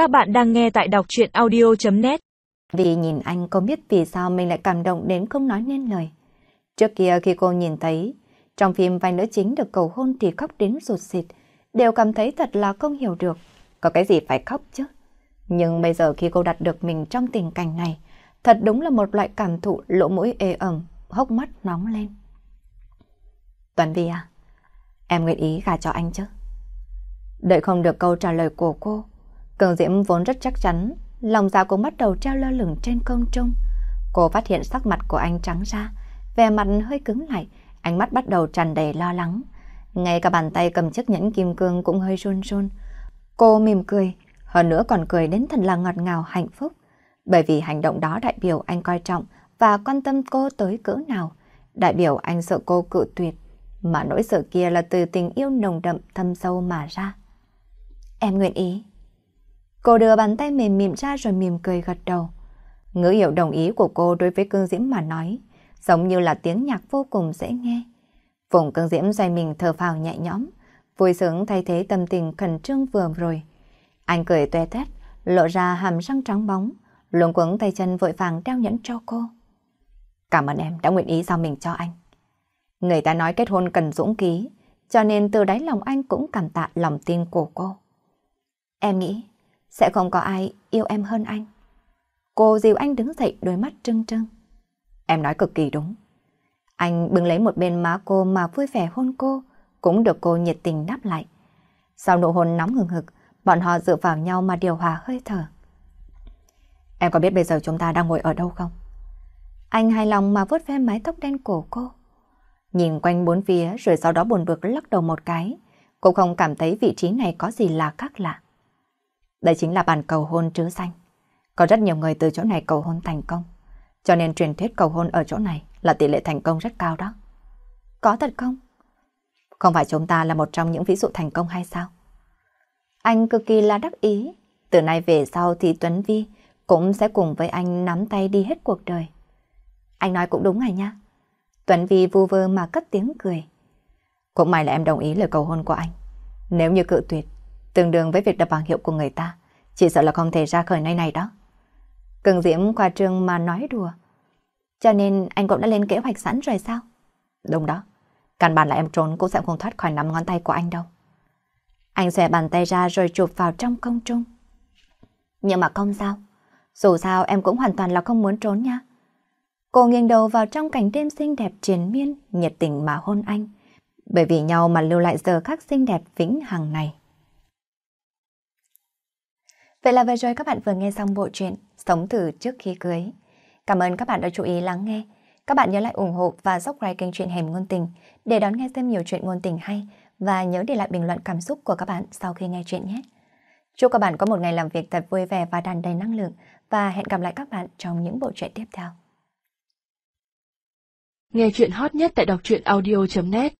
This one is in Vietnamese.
Các bạn đang nghe tại đọc chuyện audio.net Vì nhìn anh cô biết vì sao mình lại cảm động đến không nói nên lời. Trước kia khi cô nhìn thấy, trong phim vai nữ chính được cầu hôn thì khóc đến rụt xịt, đều cảm thấy thật là không hiểu được. Có cái gì phải khóc chứ? Nhưng bây giờ khi cô đặt được mình trong tình cảnh này, thật đúng là một loại cảm thụ lỗ mũi ê ẩm, hốc mắt nóng lên. toàn Vi à, em nguyện ý gả cho anh chứ? Đợi không được câu trả lời của cô, Cường Diễm vốn rất chắc chắn, lòng dạ cũng bắt đầu treo lơ lửng trên không trung. Cô phát hiện sắc mặt của anh trắng ra, vẻ mặt hơi cứng lại, ánh mắt bắt đầu tràn đầy lo lắng. Ngay cả bàn tay cầm chiếc nhẫn kim cương cũng hơi run run. Cô mỉm cười, hơn nữa còn cười đến thật là ngọt ngào hạnh phúc. Bởi vì hành động đó đại biểu anh coi trọng và quan tâm cô tới cỡ nào. Đại biểu anh sợ cô cự tuyệt, mà nỗi sợ kia là từ tình yêu nồng đậm thâm sâu mà ra. Em nguyện ý. Cô đưa bàn tay mềm mềm ra rồi mỉm cười gật đầu. Ngữ hiểu đồng ý của cô đối với cương diễm mà nói, giống như là tiếng nhạc vô cùng dễ nghe. Vùng cương diễm xoay mình thở phào nhẹ nhõm, vui sướng thay thế tâm tình khẩn trương vừa rồi. Anh cười toe toét, lộ ra hàm răng trắng bóng, luống cuống tay chân vội vàng đeo nhẫn cho cô. Cảm ơn em đã nguyện ý giao mình cho anh. Người ta nói kết hôn cần dũng khí, cho nên từ đáy lòng anh cũng cảm tạ lòng tin của cô. Em nghĩ sẽ không có ai yêu em hơn anh. Cô dìu anh đứng dậy đôi mắt trưng trưng. Em nói cực kỳ đúng. Anh bưng lấy một bên má cô mà vui vẻ hôn cô, cũng được cô nhiệt tình đáp lại. Sau nụ hôn nóng hừng hực, bọn họ dựa vào nhau mà điều hòa hơi thở. Em có biết bây giờ chúng ta đang ngồi ở đâu không? Anh hài lòng mà vuốt ve mái tóc đen cổ cô. Nhìn quanh bốn phía rồi sau đó buồn bực lắc đầu một cái. Cô không cảm thấy vị trí này có gì là khác lạ. Đây chính là bàn cầu hôn trứ xanh. Có rất nhiều người từ chỗ này cầu hôn thành công. Cho nên truyền thuyết cầu hôn ở chỗ này là tỷ lệ thành công rất cao đó. Có thật không? Không phải chúng ta là một trong những ví dụ thành công hay sao? Anh cực kỳ là đắc ý. Từ nay về sau thì Tuấn Vi cũng sẽ cùng với anh nắm tay đi hết cuộc đời. Anh nói cũng đúng rồi nha. Tuấn Vi vu vơ mà cất tiếng cười. Cũng may là em đồng ý lời cầu hôn của anh. Nếu như cự tuyệt, tương đương với việc đập bảng hiệu của người ta, chỉ sợ là không thể ra khỏi nơi này đó. Cường Diễm qua trương mà nói đùa. Cho nên anh cũng đã lên kế hoạch sẵn rồi sao? Đúng đó. Căn bản là em trốn cũng sẽ không thoát khỏi nắm ngón tay của anh đâu. Anh xòe bàn tay ra rồi chụp vào trong công trung. Nhưng mà không sao. Dù sao em cũng hoàn toàn là không muốn trốn nha. Cô nghiêng đầu vào trong cảnh đêm xinh đẹp triền miên, nhiệt tình mà hôn anh. Bởi vì nhau mà lưu lại giờ khắc xinh đẹp vĩnh hằng này. Vậy là vừa rồi các bạn vừa nghe xong bộ truyện Sống thử trước khi cưới. Cảm ơn các bạn đã chú ý lắng nghe. Các bạn nhớ lại ủng hộ và subscribe kênh truyện Hẻm Ngôn Tình để đón nghe thêm nhiều chuyện ngôn tình hay và nhớ để lại bình luận cảm xúc của các bạn sau khi nghe chuyện nhé. Chúc các bạn có một ngày làm việc thật vui vẻ và tràn đầy năng lượng và hẹn gặp lại các bạn trong những bộ truyện tiếp theo. Nghe chuyện hot nhất tại đọc truyện audio.net